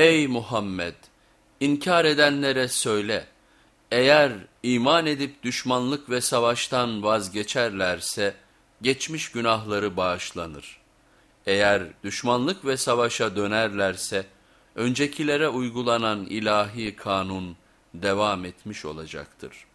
Ey Muhammed! İnkar edenlere söyle, eğer iman edip düşmanlık ve savaştan vazgeçerlerse geçmiş günahları bağışlanır. Eğer düşmanlık ve savaşa dönerlerse öncekilere uygulanan ilahi kanun devam etmiş olacaktır.''